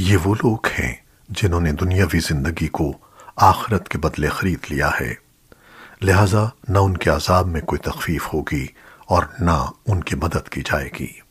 یہ وہ لوگ ہیں جنہوں نے دنیاوی زندگی کو آخرت کے بدلے خرید لیا ہے۔ لہذا نہ ان کے عذاب میں کوئی تخفیف ہوگی اور نہ ان کی مدد کی جائے گی۔